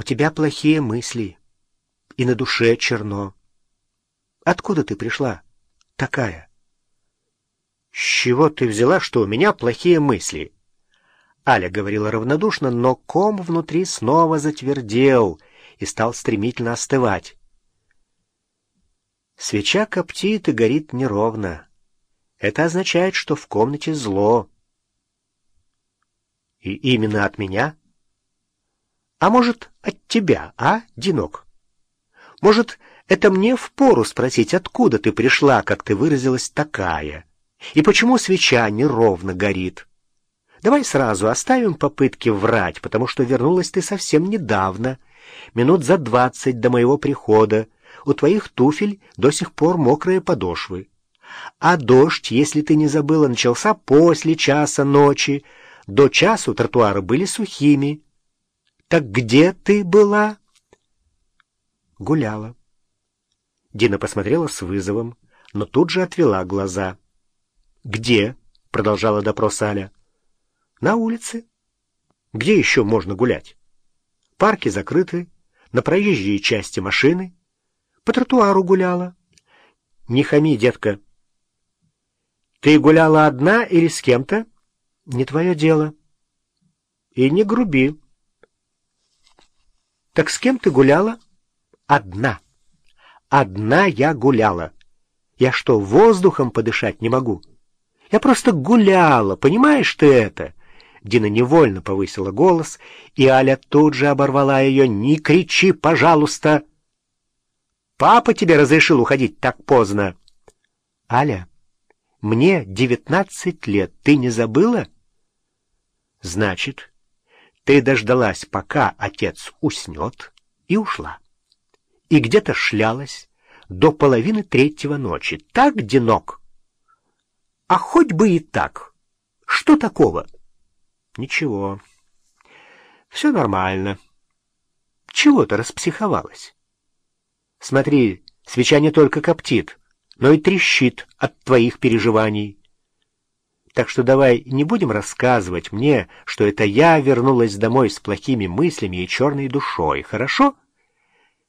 У тебя плохие мысли, и на душе черно. Откуда ты пришла такая? С чего ты взяла, что у меня плохие мысли? Аля говорила равнодушно, но ком внутри снова затвердел и стал стремительно остывать. Свеча коптит и горит неровно. Это означает, что в комнате зло. И именно от меня? А может, от тебя, а, Динок? Может, это мне впору спросить, откуда ты пришла, как ты выразилась, такая? И почему свеча неровно горит? Давай сразу оставим попытки врать, потому что вернулась ты совсем недавно, минут за двадцать до моего прихода. У твоих туфель до сих пор мокрые подошвы. А дождь, если ты не забыла, начался после часа ночи, до часу тротуары были сухими. Так где ты была? Гуляла. Дина посмотрела с вызовом, но тут же отвела глаза. «Где?» — продолжала допрос Аля. «На улице. Где еще можно гулять? Парки закрыты, на проезжей части машины. По тротуару гуляла. Не хами, детка. Ты гуляла одна или с кем-то?» Не твое дело. И не груби. Так с кем ты гуляла? Одна. Одна я гуляла. Я что, воздухом подышать не могу? Я просто гуляла, понимаешь ты это? Дина невольно повысила голос, и Аля тут же оборвала ее. «Не кричи, пожалуйста!» «Папа тебе разрешил уходить так поздно!» «Аля, мне девятнадцать лет, ты не забыла?» Значит, ты дождалась, пока отец уснет, и ушла. И где-то шлялась до половины третьего ночи. Так, Динок? А хоть бы и так. Что такого? Ничего. Все нормально. Чего ты распсиховалась? Смотри, свеча не только коптит, но и трещит от твоих переживаний. Так что давай не будем рассказывать мне, что это я вернулась домой с плохими мыслями и черной душой, хорошо?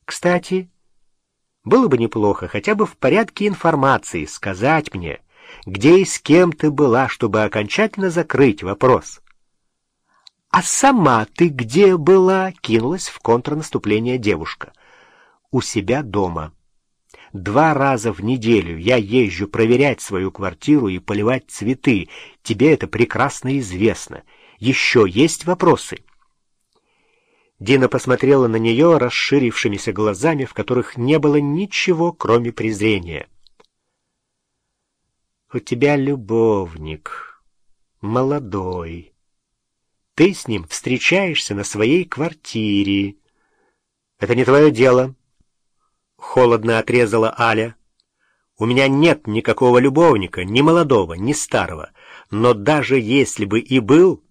Кстати, было бы неплохо хотя бы в порядке информации сказать мне, где и с кем ты была, чтобы окончательно закрыть вопрос. «А сама ты где была?» — кинулась в контрнаступление девушка. «У себя дома». Два раза в неделю я езжу проверять свою квартиру и поливать цветы. Тебе это прекрасно известно. Еще есть вопросы?» Дина посмотрела на нее расширившимися глазами, в которых не было ничего, кроме презрения. «У тебя любовник, молодой. Ты с ним встречаешься на своей квартире. Это не твое дело». — холодно отрезала Аля. «У меня нет никакого любовника, ни молодого, ни старого. Но даже если бы и был,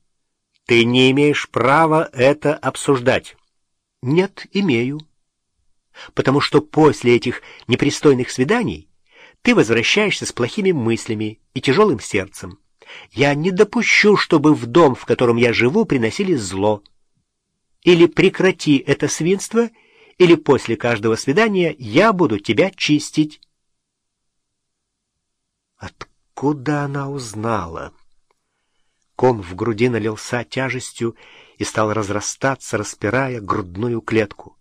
ты не имеешь права это обсуждать». «Нет, имею. Потому что после этих непристойных свиданий ты возвращаешься с плохими мыслями и тяжелым сердцем. Я не допущу, чтобы в дом, в котором я живу, приносили зло. Или прекрати это свинство — или после каждого свидания я буду тебя чистить. Откуда она узнала? Ком в груди налился тяжестью и стал разрастаться, распирая грудную клетку.